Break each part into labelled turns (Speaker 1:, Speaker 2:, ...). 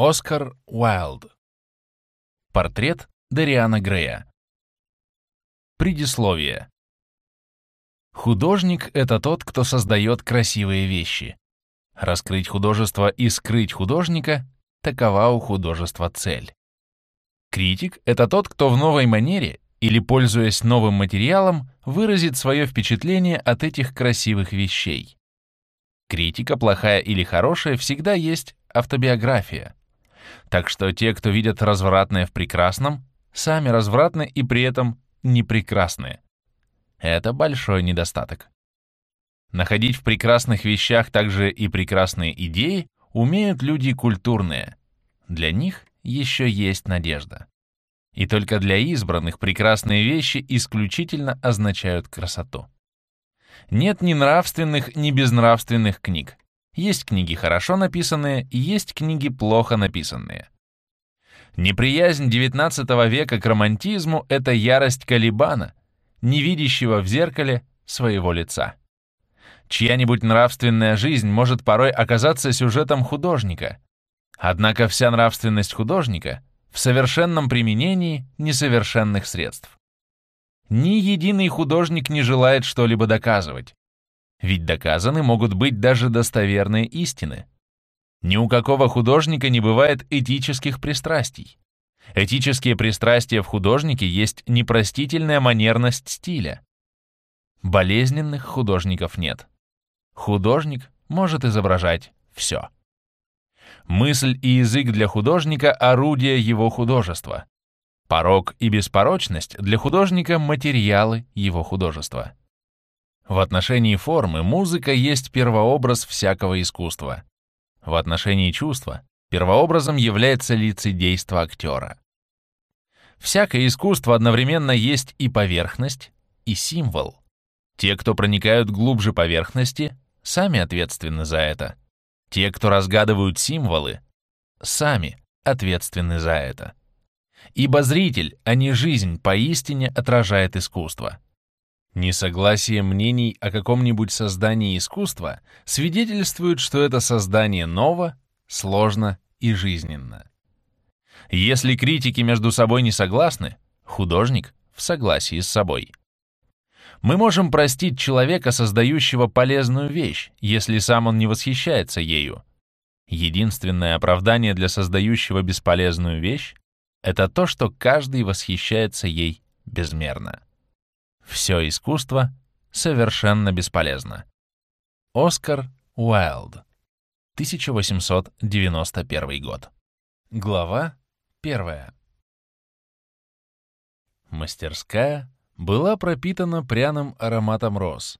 Speaker 1: Оскар Уайлд. Портрет Дариана Грея. Предисловие. Художник — это тот, кто создает красивые вещи. Раскрыть художество и скрыть художника — такова у художества цель. Критик — это тот, кто в новой манере или, пользуясь новым материалом, выразит свое впечатление от этих красивых вещей. Критика, плохая или хорошая, всегда есть автобиография. Так что те, кто видят развратное в прекрасном, сами развратны и при этом не прекрасные. Это большой недостаток. Находить в прекрасных вещах также и прекрасные идеи умеют люди культурные. Для них еще есть надежда. И только для избранных прекрасные вещи исключительно означают красоту. Нет ни нравственных, ни безнравственных книг. Есть книги хорошо написанные, есть книги плохо написанные. Неприязнь XIX века к романтизму — это ярость Калибана, не видящего в зеркале своего лица. Чья-нибудь нравственная жизнь может порой оказаться сюжетом художника. Однако вся нравственность художника в совершенном применении несовершенных средств. Ни единый художник не желает что-либо доказывать. Ведь доказаны могут быть даже достоверные истины. Ни у какого художника не бывает этических пристрастий. Этические пристрастия в художнике есть непростительная манерность стиля. Болезненных художников нет. Художник может изображать все. Мысль и язык для художника — орудие его художества. Порог и беспорочность для художника — материалы его художества. В отношении формы музыка есть первообраз всякого искусства. В отношении чувства первообразом является лицедейство актера. Всякое искусство одновременно есть и поверхность, и символ. Те, кто проникают глубже поверхности, сами ответственны за это. Те, кто разгадывают символы, сами ответственны за это. Ибо зритель, а не жизнь, поистине отражает искусство. Несогласие мнений о каком-нибудь создании искусства свидетельствует, что это создание ново, сложно и жизненно. Если критики между собой не согласны, художник в согласии с собой. Мы можем простить человека, создающего полезную вещь, если сам он не восхищается ею. Единственное оправдание для создающего бесполезную вещь — это то, что каждый восхищается ей безмерно. Все искусство совершенно бесполезно. Оскар Уайлд, 1891 год. Глава первая. Мастерская была пропитана пряным ароматом роз.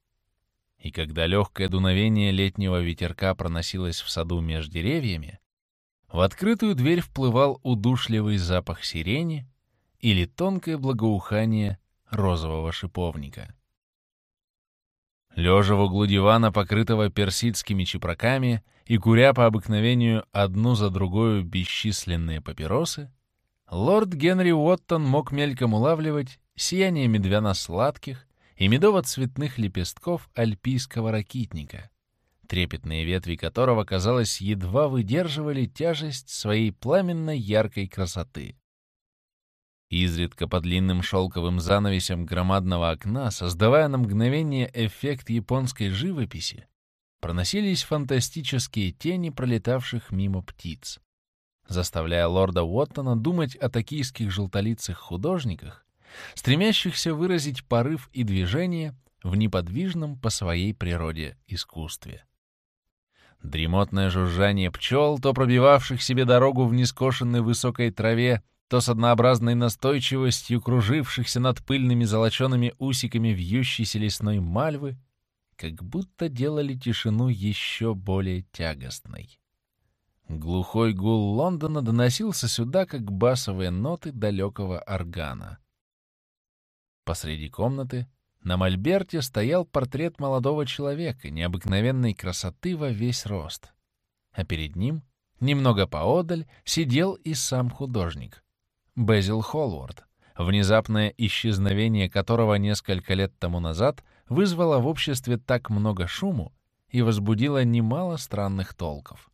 Speaker 1: И когда легкое дуновение летнего ветерка проносилось в саду между деревьями, в открытую дверь вплывал удушливый запах сирени или тонкое благоухание розового шиповника. Лежа в углу дивана, покрытого персидскими чепраками, и куря по обыкновению одну за другую бесчисленные папиросы, лорд Генри Уоттон мог мельком улавливать сияние медвяно-сладких и медово-цветных лепестков альпийского ракитника, трепетные ветви которого, казалось, едва выдерживали тяжесть своей пламенно-яркой красоты. Изредка по длинным шелковым занавесям громадного окна, создавая на мгновение эффект японской живописи, проносились фантастические тени пролетавших мимо птиц, заставляя лорда Уоттона думать о токийских желтолицых художниках, стремящихся выразить порыв и движение в неподвижном по своей природе искусстве. Дремотное жужжание пчел, то пробивавших себе дорогу в нескошенной высокой траве, то с однообразной настойчивостью кружившихся над пыльными золочеными усиками вьющейся лесной мальвы, как будто делали тишину еще более тягостной. Глухой гул Лондона доносился сюда, как басовые ноты далекого органа. Посреди комнаты на мольберте стоял портрет молодого человека необыкновенной красоты во весь рост, а перед ним, немного поодаль, сидел и сам художник — Безил Холвард, внезапное исчезновение которого несколько лет тому назад вызвало в обществе так много шуму и возбудило немало странных толков.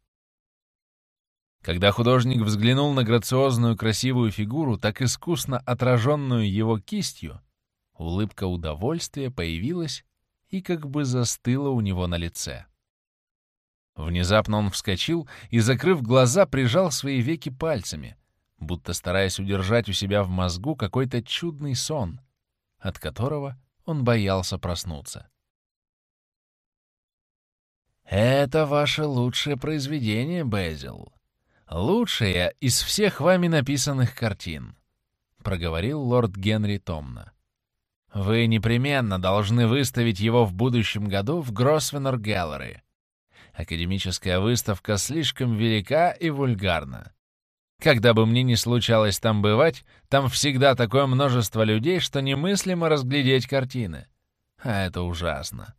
Speaker 1: Когда художник взглянул на грациозную красивую фигуру, так искусно отраженную его кистью, улыбка удовольствия появилась и как бы застыла у него на лице. Внезапно он вскочил и, закрыв глаза, прижал свои веки пальцами, будто стараясь удержать у себя в мозгу какой-то чудный сон, от которого он боялся проснуться. «Это ваше лучшее произведение, Безил. Лучшее из всех вами написанных картин», — проговорил лорд Генри томно. «Вы непременно должны выставить его в будущем году в Гросвеннер Галлери. Академическая выставка слишком велика и вульгарна. Когда бы мне ни случалось там бывать, там всегда такое множество людей, что немыслимо разглядеть картины. А это ужасно.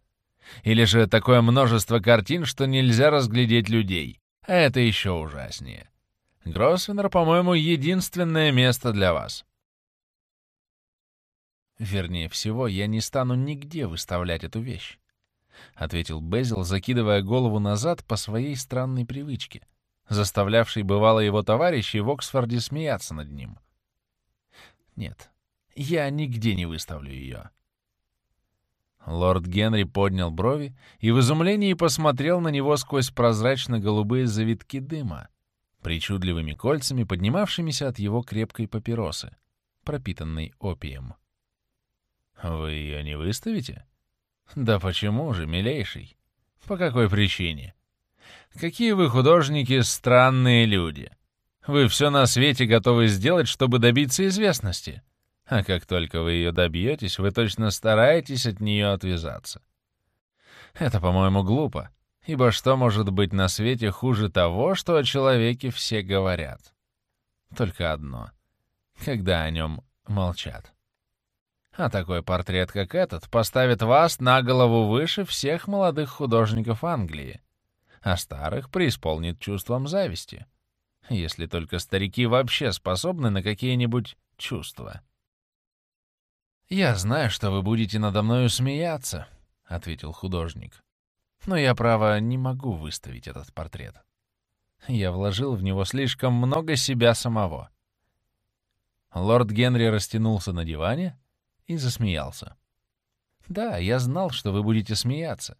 Speaker 1: Или же такое множество картин, что нельзя разглядеть людей. А это еще ужаснее. Гроссвеннер, по-моему, единственное место для вас. Вернее всего, я не стану нигде выставлять эту вещь, — ответил Безил, закидывая голову назад по своей странной привычке — заставлявший бывало его товарищей в Оксфорде смеяться над ним. Нет, я нигде не выставлю ее. Лорд Генри поднял брови и в изумлении посмотрел на него сквозь прозрачно-голубые завитки дыма, причудливыми кольцами, поднимавшимися от его крепкой папиросы, пропитанной опием. «Вы ее не выставите?» «Да почему же, милейший? По какой причине?» Какие вы художники странные люди. Вы все на свете готовы сделать, чтобы добиться известности. А как только вы ее добьетесь, вы точно стараетесь от нее отвязаться. Это, по-моему, глупо, ибо что может быть на свете хуже того, что о человеке все говорят? Только одно — когда о нем молчат. А такой портрет, как этот, поставит вас на голову выше всех молодых художников Англии а старых преисполнит чувством зависти. Если только старики вообще способны на какие-нибудь чувства. «Я знаю, что вы будете надо мною смеяться», — ответил художник. «Но я, право, не могу выставить этот портрет. Я вложил в него слишком много себя самого». Лорд Генри растянулся на диване и засмеялся. «Да, я знал, что вы будете смеяться.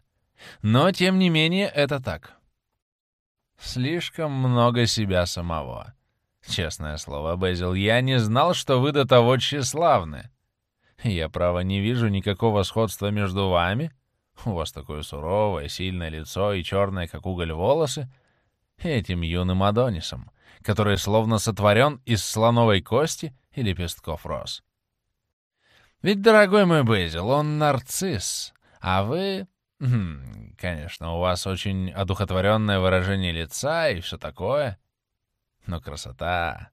Speaker 1: Но, тем не менее, это так. Слишком много себя самого. Честное слово, Безил, я не знал, что вы до того тщеславны. Я, право, не вижу никакого сходства между вами. У вас такое суровое, сильное лицо и черное, как уголь, волосы. Этим юным Адонисом, который словно сотворен из слоновой кости и лепестков роз. Ведь, дорогой мой Безил, он нарцисс, а вы Конечно, у вас очень одухотворенное выражение лица и все такое. Но красота,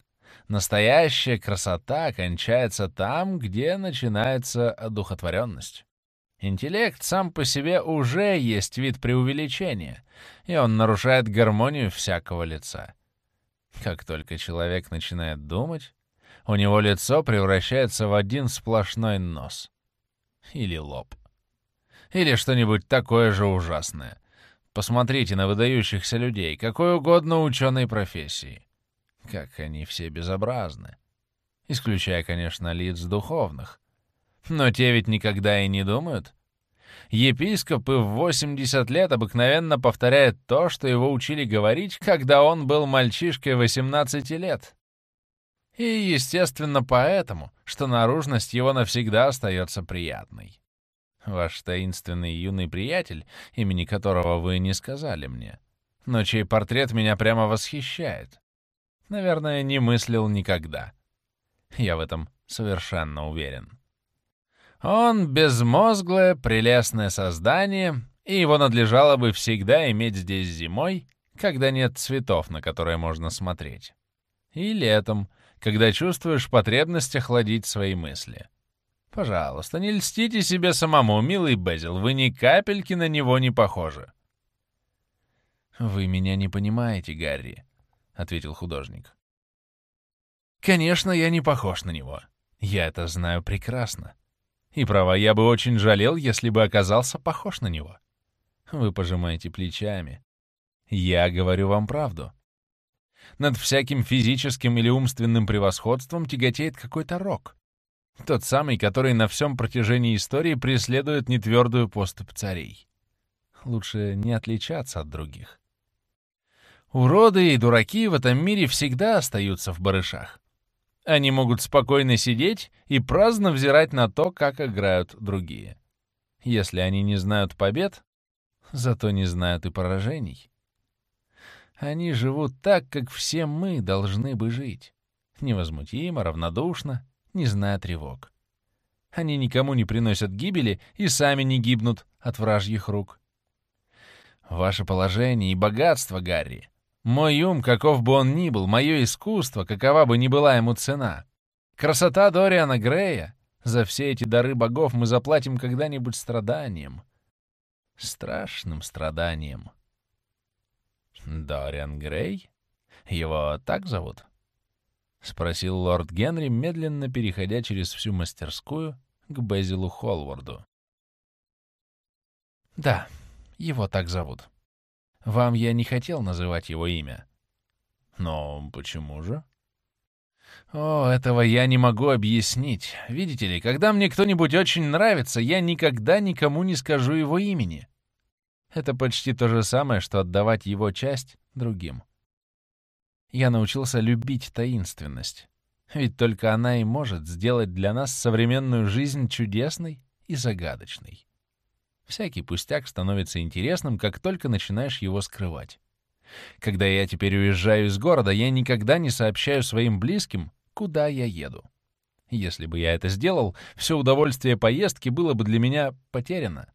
Speaker 1: настоящая красота кончается там, где начинается одухотворенность. Интеллект сам по себе уже есть вид преувеличения, и он нарушает гармонию всякого лица. Как только человек начинает думать, у него лицо превращается в один сплошной нос или лоб. Или что-нибудь такое же ужасное. Посмотрите на выдающихся людей, какой угодно ученой профессии. Как они все безобразны. Исключая, конечно, лиц духовных. Но те ведь никогда и не думают. Епископы в 80 лет обыкновенно повторяют то, что его учили говорить, когда он был мальчишкой 18 лет. И, естественно, поэтому, что наружность его навсегда остается приятной. Ваш таинственный юный приятель, имени которого вы не сказали мне, но чей портрет меня прямо восхищает. Наверное, не мыслил никогда. Я в этом совершенно уверен. Он безмозглое, прелестное создание, и его надлежало бы всегда иметь здесь зимой, когда нет цветов, на которые можно смотреть. И летом, когда чувствуешь потребность охладить свои мысли. Пожалуйста, не льстите себе самому, милый Безил, вы ни капельки на него не похожи. «Вы меня не понимаете, Гарри», — ответил художник. «Конечно, я не похож на него. Я это знаю прекрасно. И право, я бы очень жалел, если бы оказался похож на него. Вы пожимаете плечами. Я говорю вам правду. Над всяким физическим или умственным превосходством тяготеет какой-то рок. Тот самый, который на всем протяжении истории преследует нетвердую поступь царей. Лучше не отличаться от других. Уроды и дураки в этом мире всегда остаются в барышах. Они могут спокойно сидеть и праздно взирать на то, как играют другие. Если они не знают побед, зато не знают и поражений. Они живут так, как все мы должны бы жить. Невозмутимо, равнодушно, не зная тревог. Они никому не приносят гибели и сами не гибнут от вражьих рук. Ваше положение и богатство, Гарри. Мой ум, каков бы он ни был, мое искусство, какова бы ни была ему цена. Красота Дориана Грея. За все эти дары богов мы заплатим когда-нибудь страданием. Страшным страданием. Дориан Грей? Его так зовут? — спросил лорд Генри, медленно переходя через всю мастерскую к Безилу Холварду. «Да, его так зовут. Вам я не хотел называть его имя». «Но почему же?» «О, этого я не могу объяснить. Видите ли, когда мне кто-нибудь очень нравится, я никогда никому не скажу его имени. Это почти то же самое, что отдавать его часть другим я научился любить таинственность. Ведь только она и может сделать для нас современную жизнь чудесной и загадочной. Всякий пустяк становится интересным, как только начинаешь его скрывать. Когда я теперь уезжаю из города, я никогда не сообщаю своим близким, куда я еду. Если бы я это сделал, все удовольствие поездки было бы для меня потеряно.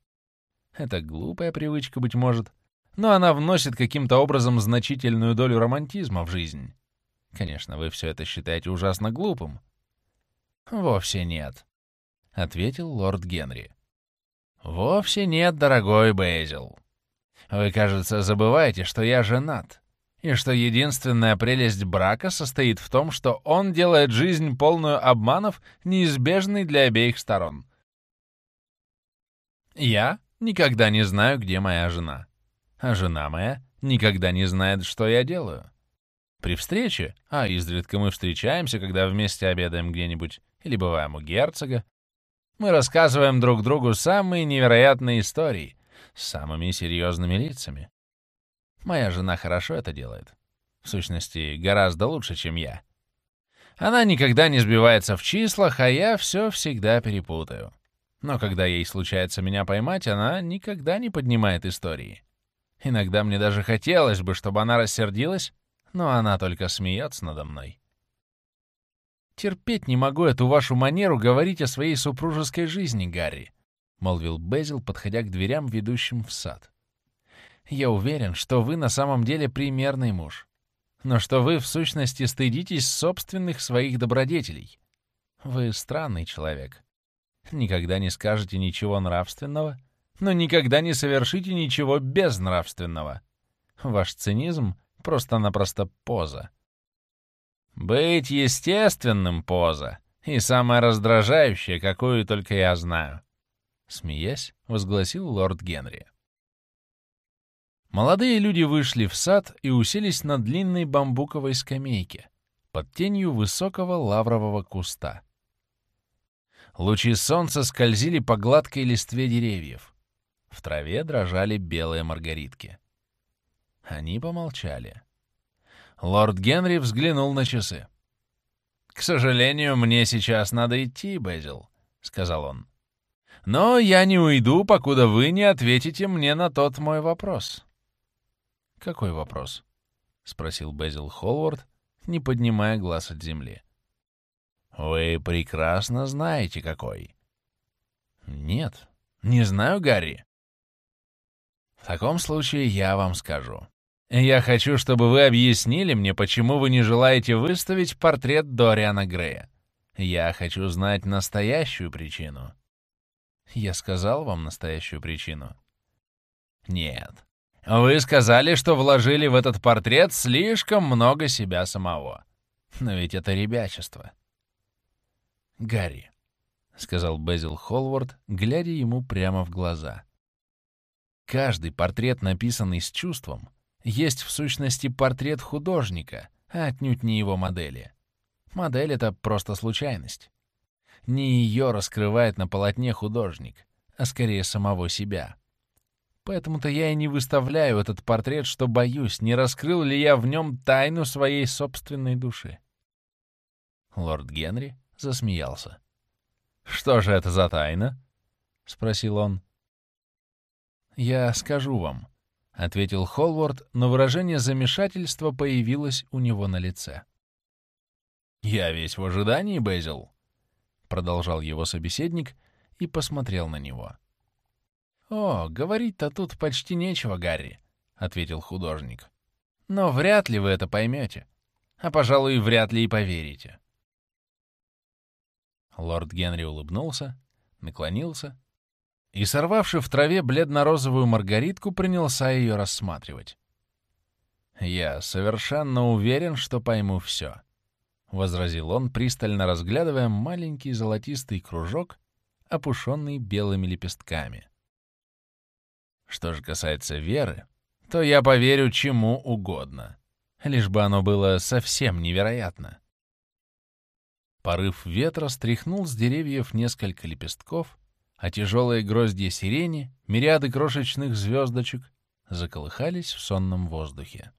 Speaker 1: Это глупая привычка, быть может, но она вносит каким-то образом значительную долю романтизма в жизнь. Конечно, вы все это считаете ужасно глупым. «Вовсе нет», — ответил лорд Генри. «Вовсе нет, дорогой Бейзил. Вы, кажется, забываете, что я женат, и что единственная прелесть брака состоит в том, что он делает жизнь полную обманов, неизбежной для обеих сторон. Я никогда не знаю, где моя жена а жена моя никогда не знает, что я делаю. При встрече, а изредка мы встречаемся, когда вместе обедаем где-нибудь или бываем у герцога, мы рассказываем друг другу самые невероятные истории с самыми серьезными лицами. Моя жена хорошо это делает. В сущности, гораздо лучше, чем я. Она никогда не сбивается в числах, а я все всегда перепутаю. Но когда ей случается меня поймать, она никогда не поднимает истории. Иногда мне даже хотелось бы, чтобы она рассердилась, но она только смеется надо мной. «Терпеть не могу эту вашу манеру говорить о своей супружеской жизни, Гарри», — молвил Безил, подходя к дверям, ведущим в сад. «Я уверен, что вы на самом деле примерный муж, но что вы, в сущности, стыдитесь собственных своих добродетелей. Вы странный человек. Никогда не скажете ничего нравственного, но никогда не совершите ничего безнравственного. Ваш цинизм — просто-напросто поза. Быть естественным — поза, и самое раздражающее, какую только я знаю. Смеясь, возгласил лорд Генри. Молодые люди вышли в сад и уселись на длинной бамбуковой скамейке под тенью высокого лаврового куста. Лучи солнца скользили по гладкой листве деревьев. В траве дрожали белые маргаритки. Они помолчали. Лорд Генри взглянул на часы. «К сожалению, мне сейчас надо идти, Безил», — сказал он. «Но я не уйду, покуда вы не ответите мне на тот мой вопрос». «Какой вопрос?» — спросил Безил Холвард, не поднимая глаз от земли. «Вы прекрасно знаете, какой». «Нет, не знаю, Гарри. Таком случае я вам скажу. Я хочу, чтобы вы объяснили мне, почему вы не желаете выставить портрет Дориана Грея. Я хочу знать настоящую причину. Я сказал вам настоящую причину? Нет. Вы сказали, что вложили в этот портрет слишком много себя самого. Но ведь это ребячество. Гарри, — сказал Безил Холвард, глядя ему прямо в глаза — Каждый портрет, написанный с чувством, есть в сущности портрет художника, а отнюдь не его модели. Модель — это просто случайность. Не ее раскрывает на полотне художник, а скорее самого себя. Поэтому-то я и не выставляю этот портрет, что боюсь, не раскрыл ли я в нем тайну своей собственной души. Лорд Генри засмеялся. «Что же это за тайна?» — спросил он. «Я скажу вам», — ответил Холвард, но выражение замешательства появилось у него на лице. «Я весь в ожидании, Безил», — продолжал его собеседник и посмотрел на него. «О, говорить-то тут почти нечего, Гарри», — ответил художник. «Но вряд ли вы это поймете, а, пожалуй, вряд ли и поверите». Лорд Генри улыбнулся, наклонился и, сорвавши в траве бледно-розовую маргаритку, принялся ее рассматривать. «Я совершенно уверен, что пойму все», — возразил он, пристально разглядывая маленький золотистый кружок, опушенный белыми лепестками. Что же касается веры, то я поверю чему угодно, лишь бы оно было совсем невероятно. Порыв ветра стряхнул с деревьев несколько лепестков, а тяжелые гроздья сирени, мириады крошечных звездочек, заколыхались в сонном воздухе.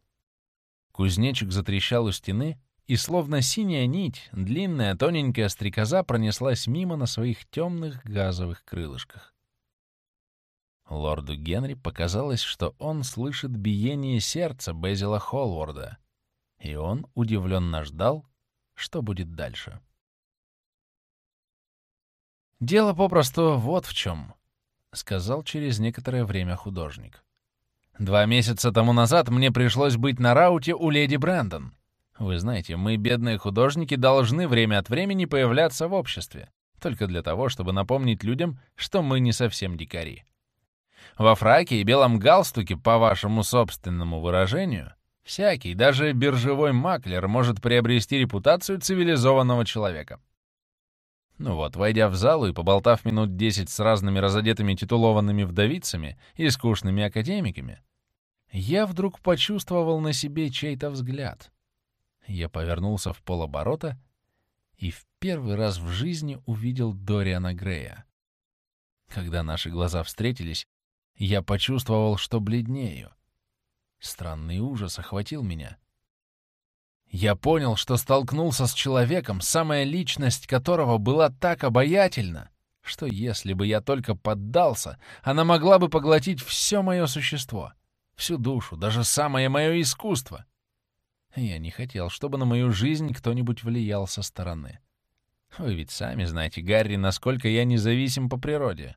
Speaker 1: Кузнечик затрещал у стены, и словно синяя нить, длинная тоненькая стрекоза пронеслась мимо на своих темных газовых крылышках. Лорду Генри показалось, что он слышит биение сердца Безила Холварда, и он удивленно ждал, что будет дальше. «Дело попросту вот в чем», — сказал через некоторое время художник. «Два месяца тому назад мне пришлось быть на рауте у леди Брэндон. Вы знаете, мы, бедные художники, должны время от времени появляться в обществе, только для того, чтобы напомнить людям, что мы не совсем дикари. Во фраке и белом галстуке, по вашему собственному выражению, всякий, даже биржевой маклер, может приобрести репутацию цивилизованного человека. Ну вот, войдя в залу и поболтав минут десять с разными разодетыми титулованными вдовицами и скучными академиками, я вдруг почувствовал на себе чей-то взгляд. Я повернулся в полоборота и в первый раз в жизни увидел Дориана Грея. Когда наши глаза встретились, я почувствовал, что бледнею. Странный ужас охватил меня. Я понял, что столкнулся с человеком, самая личность которого была так обаятельна, что если бы я только поддался, она могла бы поглотить все мое существо, всю душу, даже самое мое искусство. Я не хотел, чтобы на мою жизнь кто-нибудь влиял со стороны. Вы ведь сами знаете, Гарри, насколько я независим по природе.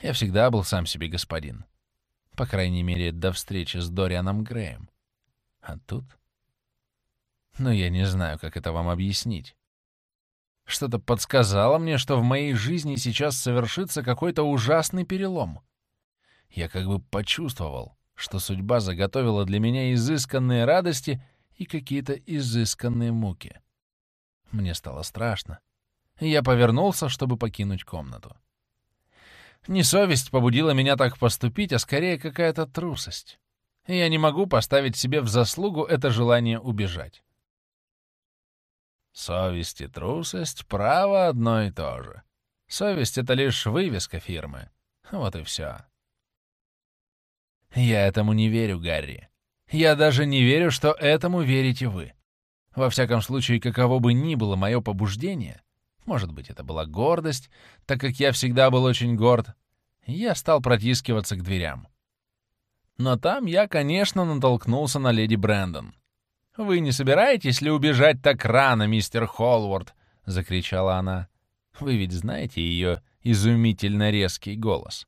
Speaker 1: Я всегда был сам себе господин. По крайней мере, до встречи с Дорианом Греем. А тут... Но я не знаю, как это вам объяснить. Что-то подсказало мне, что в моей жизни сейчас совершится какой-то ужасный перелом. Я как бы почувствовал, что судьба заготовила для меня изысканные радости и какие-то изысканные муки. Мне стало страшно. Я повернулся, чтобы покинуть комнату. Не совесть побудила меня так поступить, а скорее какая-то трусость. я не могу поставить себе в заслугу это желание убежать. Совесть и трусость — право одно и то же. Совесть — это лишь вывеска фирмы. Вот и все. Я этому не верю, Гарри. Я даже не верю, что этому верите вы. Во всяком случае, каково бы ни было мое побуждение, может быть, это была гордость, так как я всегда был очень горд. Я стал протискиваться к дверям. Но там я, конечно, натолкнулся на леди Брэндон. «Вы не собираетесь ли убежать так рано, мистер Холвард?» — закричала она. «Вы ведь знаете ее изумительно резкий голос».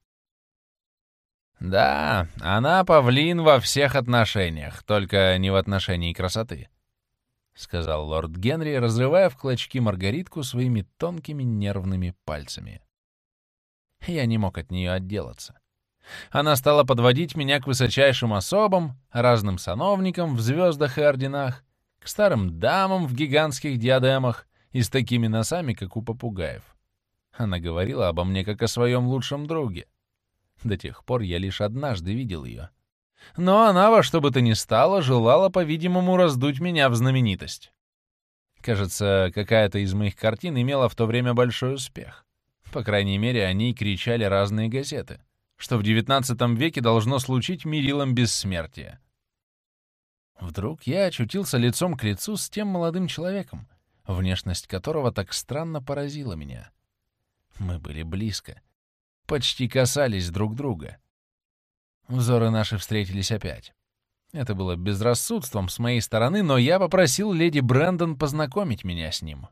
Speaker 1: «Да, она павлин во всех отношениях, только не в отношении красоты», — сказал лорд Генри, разрывая в клочки маргаритку своими тонкими нервными пальцами. Я не мог от нее отделаться. Она стала подводить меня к высочайшим особам, разным сановникам в звездах и орденах, к старым дамам в гигантских диадемах и с такими носами, как у попугаев. Она говорила обо мне как о своем лучшем друге. До тех пор я лишь однажды видел ее. Но она во что бы то ни стало желала, по-видимому, раздуть меня в знаменитость. Кажется, какая-то из моих картин имела в то время большой успех. По крайней мере, о ней кричали разные газеты, что в XIX веке должно случить мерилом бессмертия. Вдруг я очутился лицом к лицу с тем молодым человеком, внешность которого так странно поразила меня. Мы были близко, почти касались друг друга. Взоры наши встретились опять. Это было безрассудством с моей стороны, но я попросил леди Брэндон познакомить меня с ним.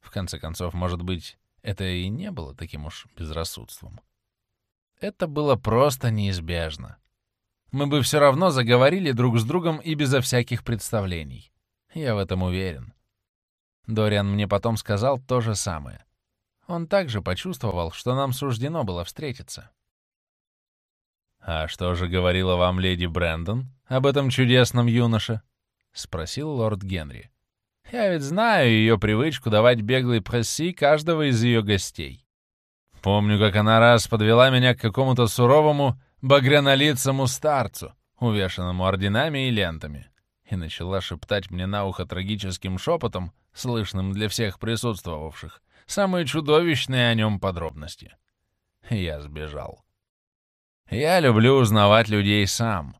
Speaker 1: В конце концов, может быть, это и не было таким уж безрассудством. Это было просто неизбежно. Мы бы все равно заговорили друг с другом и безо всяких представлений. Я в этом уверен. Дориан мне потом сказал то же самое. Он также почувствовал, что нам суждено было встретиться. «А что же говорила вам леди Брэндон об этом чудесном юноше?» — спросил лорд Генри. «Я ведь знаю ее привычку давать беглой пресси каждого из ее гостей. Помню, как она раз подвела меня к какому-то суровому, багрянолицому старцу, увешанному орденами и лентами, и начала шептать мне на ухо трагическим шепотом, слышным для всех присутствовавших, самые чудовищные о нем подробности. Я сбежал. Я люблю узнавать людей сам.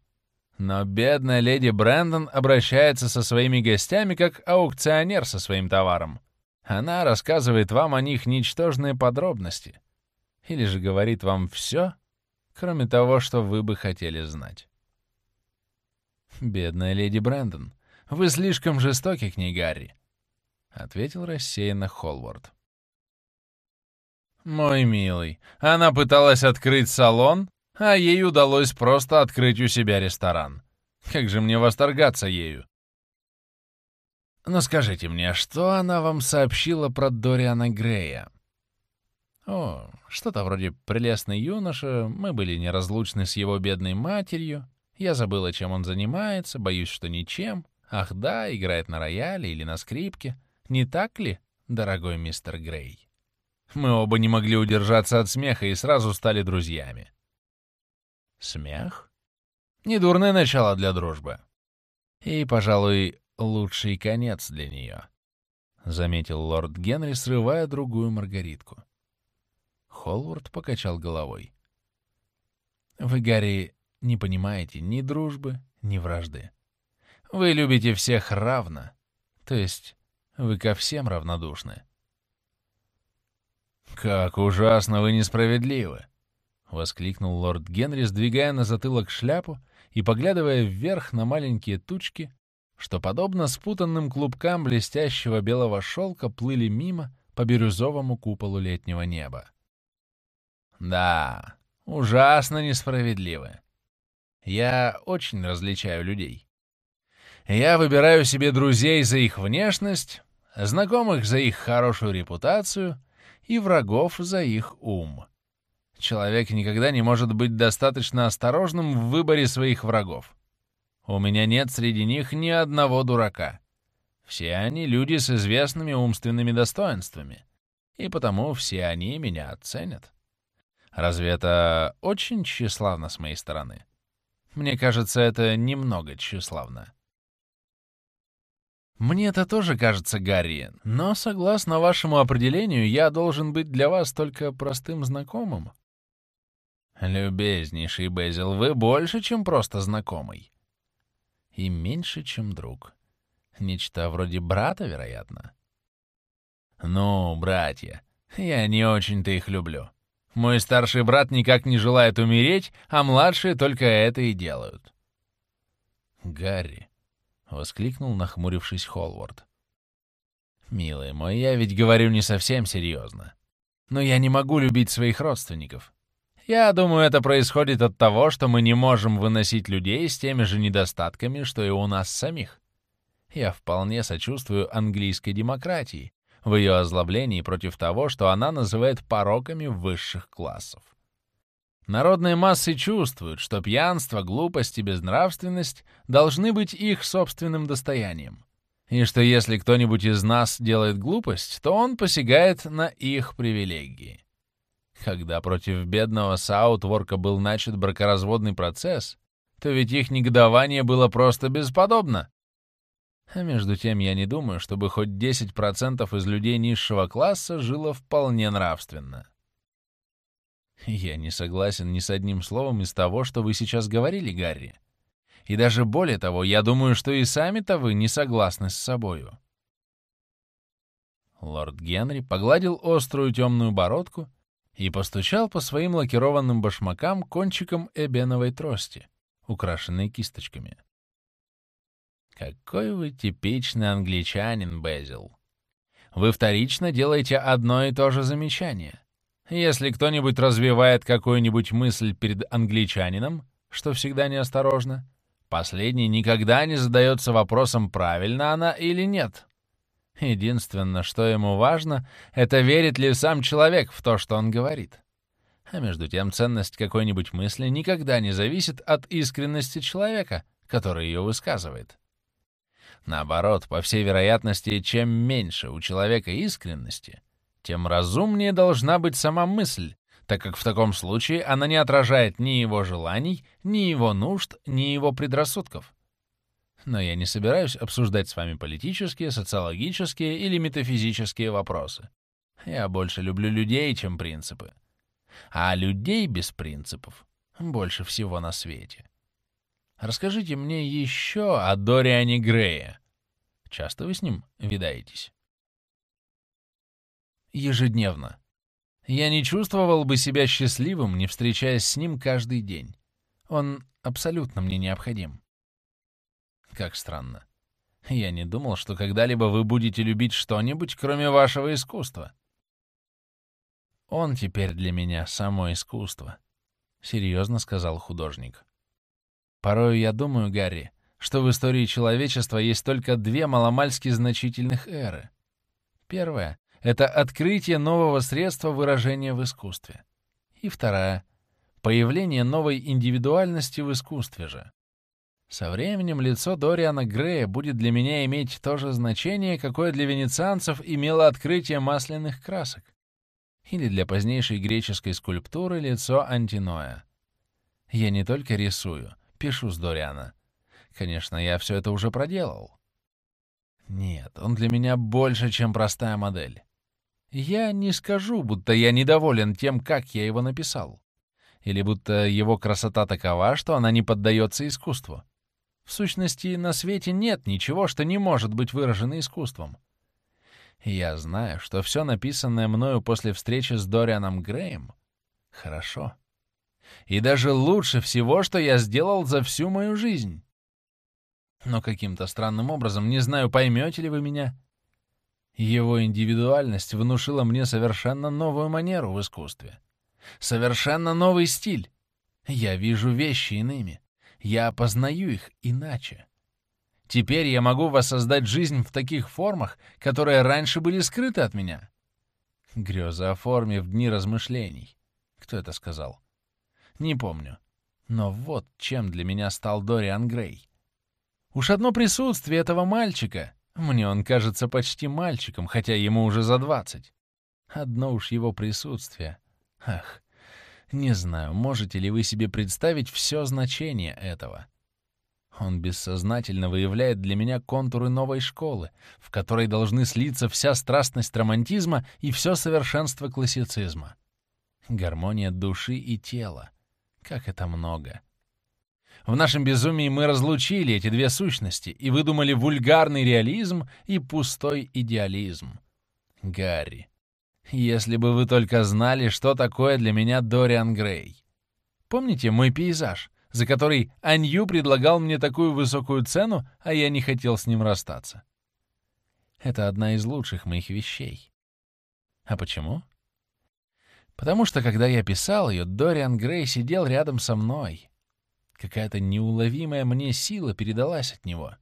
Speaker 1: Но бедная леди Брэндон обращается со своими гостями как аукционер со своим товаром. Она рассказывает вам о них ничтожные подробности. Или же говорит вам все, кроме того, что вы бы хотели знать. «Бедная леди Брэндон, вы слишком жестоки к ней, Гарри», — ответил рассеянно Холвард. «Мой милый, она пыталась открыть салон, а ей удалось просто открыть у себя ресторан. Как же мне восторгаться ею!» «Но скажите мне, что она вам сообщила про Дориана Грея?» «О, что-то вроде прелестный юноша, мы были неразлучны с его бедной матерью, я забыла, чем он занимается, боюсь, что ничем. Ах да, играет на рояле или на скрипке. Не так ли, дорогой мистер Грей?» Мы оба не могли удержаться от смеха и сразу стали друзьями. Смех? Недурное начало для дружбы. И, пожалуй, лучший конец для нее, — заметил лорд Генри, срывая другую маргаритку. Холвард покачал головой. «Вы, Гарри, не понимаете ни дружбы, ни вражды. Вы любите всех равно, то есть вы ко всем равнодушны. «Как ужасно вы несправедливы!» — воскликнул лорд Генри, сдвигая на затылок шляпу и поглядывая вверх на маленькие тучки, что, подобно спутанным клубкам блестящего белого шелка, плыли мимо по бирюзовому куполу летнего неба. «Да, ужасно несправедливы. Я очень различаю людей. Я выбираю себе друзей за их внешность, знакомых за их хорошую репутацию — и врагов за их ум. Человек никогда не может быть достаточно осторожным в выборе своих врагов. У меня нет среди них ни одного дурака. Все они люди с известными умственными достоинствами, и потому все они меня оценят. Разве это очень тщеславно с моей стороны? Мне кажется, это немного тщеславно. «Мне это тоже кажется, Гарри, но, согласно вашему определению, я должен быть для вас только простым знакомым». «Любезнейший Безил, вы больше, чем просто знакомый». «И меньше, чем друг. Нечто вроде брата, вероятно». «Ну, братья, я не очень-то их люблю. Мой старший брат никак не желает умереть, а младшие только это и делают». «Гарри, — воскликнул, нахмурившись Холвард. «Милый мой, я ведь говорю не совсем серьезно. Но я не могу любить своих родственников. Я думаю, это происходит от того, что мы не можем выносить людей с теми же недостатками, что и у нас самих. Я вполне сочувствую английской демократии в ее озлоблении против того, что она называет пороками высших классов. Народные массы чувствуют, что пьянство, глупость и безнравственность должны быть их собственным достоянием. И что если кто-нибудь из нас делает глупость, то он посягает на их привилегии. Когда против бедного Саутворка был начат бракоразводный процесс, то ведь их негодование было просто бесподобно. А между тем я не думаю, чтобы хоть 10% из людей низшего класса жило вполне нравственно. Я не согласен ни с одним словом из того, что вы сейчас говорили, Гарри. И даже более того, я думаю, что и сами-то вы не согласны с собою. Лорд Генри погладил острую темную бородку и постучал по своим лакированным башмакам кончиком эбеновой трости, украшенной кисточками. Какой вы типичный англичанин, Безил. Вы вторично делаете одно и то же замечание. Если кто-нибудь развивает какую-нибудь мысль перед англичанином, что всегда неосторожно, последний никогда не задается вопросом, правильно она или нет. Единственное, что ему важно, это верит ли сам человек в то, что он говорит. А между тем ценность какой-нибудь мысли никогда не зависит от искренности человека, который ее высказывает. Наоборот, по всей вероятности, чем меньше у человека искренности, тем разумнее должна быть сама мысль, так как в таком случае она не отражает ни его желаний, ни его нужд, ни его предрассудков. Но я не собираюсь обсуждать с вами политические, социологические или метафизические вопросы. Я больше люблю людей, чем принципы. А людей без принципов больше всего на свете. Расскажите мне еще о Дориане Грее. Часто вы с ним видаетесь? Ежедневно. Я не чувствовал бы себя счастливым, не встречаясь с ним каждый день. Он абсолютно мне необходим. Как странно. Я не думал, что когда-либо вы будете любить что-нибудь, кроме вашего искусства. Он теперь для меня само искусство, — серьезно сказал художник. Порою я думаю, Гарри, что в истории человечества есть только две маломальски значительных эры. Первая — это открытие нового средства выражения в искусстве. И вторая — появление новой индивидуальности в искусстве же. Со временем лицо Дориана Грея будет для меня иметь то же значение, какое для венецианцев имело открытие масляных красок. Или для позднейшей греческой скульптуры лицо Антиноя. Я не только рисую, Пишу с Дориана. Конечно, я все это уже проделал. Нет, он для меня больше, чем простая модель. Я не скажу, будто я недоволен тем, как я его написал. Или будто его красота такова, что она не поддается искусству. В сущности, на свете нет ничего, что не может быть выражено искусством. Я знаю, что все написанное мною после встречи с Дорианом Греем — хорошо и даже лучше всего, что я сделал за всю мою жизнь. Но каким-то странным образом, не знаю, поймете ли вы меня, его индивидуальность внушила мне совершенно новую манеру в искусстве. Совершенно новый стиль. Я вижу вещи иными. Я опознаю их иначе. Теперь я могу воссоздать жизнь в таких формах, которые раньше были скрыты от меня. Греза о форме в дни размышлений. Кто это сказал? Не помню. Но вот чем для меня стал Дориан Грей. Уж одно присутствие этого мальчика. Мне он кажется почти мальчиком, хотя ему уже за двадцать. Одно уж его присутствие. Ах, не знаю, можете ли вы себе представить все значение этого. Он бессознательно выявляет для меня контуры новой школы, в которой должны слиться вся страстность романтизма и все совершенство классицизма. Гармония души и тела — как это много. В нашем безумии мы разлучили эти две сущности и выдумали вульгарный реализм и пустой идеализм. Гарри, если бы вы только знали, что такое для меня Дориан Грей. Помните мой пейзаж, за который Анью предлагал мне такую высокую цену, а я не хотел с ним расстаться? Это одна из лучших моих вещей. А почему? Потому что, когда я писал ее, Дориан Грей сидел рядом со мной. Какая-то неуловимая мне сила передалась от него.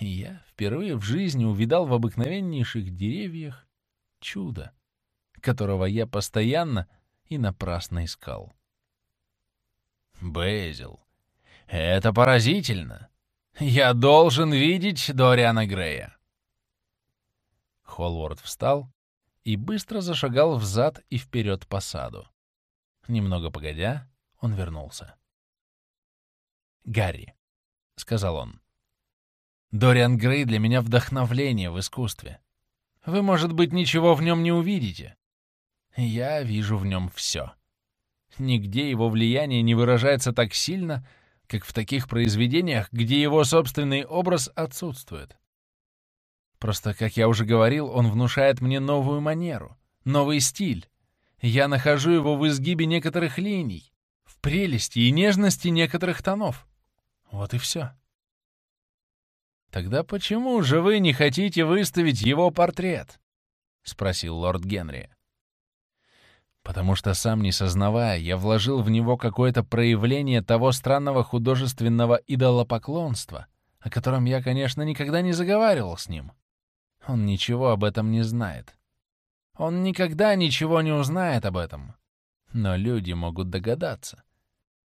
Speaker 1: И я впервые в жизни увидал в обыкновеннейших деревьях чудо, которого я постоянно и напрасно искал. Безил, это поразительно. Я должен видеть Дориана Грея. Холворд встал и быстро зашагал взад и вперед по саду. Немного погодя, он вернулся. Гарри», — сказал он. «Дориан Грей для меня вдохновление в искусстве. Вы, может быть, ничего в нем не увидите. Я вижу в нем все. Нигде его влияние не выражается так сильно, как в таких произведениях, где его собственный образ отсутствует. Просто, как я уже говорил, он внушает мне новую манеру, новый стиль. Я нахожу его в изгибе некоторых линий, в прелести и нежности некоторых тонов. Вот и все. «Тогда почему же вы не хотите выставить его портрет?» — спросил лорд Генри. «Потому что сам не сознавая, я вложил в него какое-то проявление того странного художественного идолопоклонства, о котором я, конечно, никогда не заговаривал с ним. Он ничего об этом не знает. Он никогда ничего не узнает об этом. Но люди могут догадаться.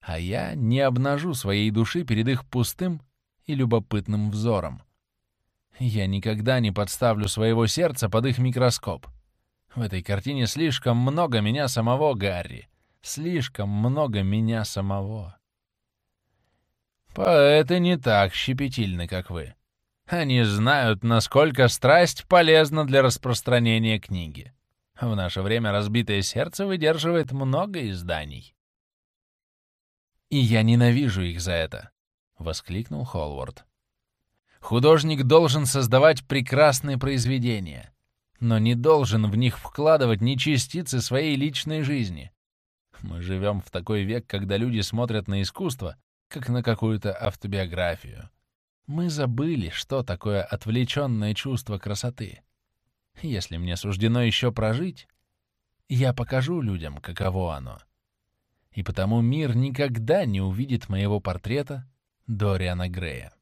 Speaker 1: А я не обнажу своей души перед их пустым и любопытным взором. Я никогда не подставлю своего сердца под их микроскоп. В этой картине слишком много меня самого, Гарри. Слишком много меня самого. Поэты не так щепетильны, как вы. Они знают, насколько страсть полезна для распространения книги. В наше время разбитое сердце выдерживает много изданий. И я ненавижу их за это. — воскликнул Холвард. «Художник должен создавать прекрасные произведения, но не должен в них вкладывать ни частицы своей личной жизни. Мы живем в такой век, когда люди смотрят на искусство, как на какую-то автобиографию. Мы забыли, что такое отвлеченное чувство красоты. Если мне суждено еще прожить, я покажу людям, каково оно. И потому мир никогда не увидит моего портрета Дориана Грея.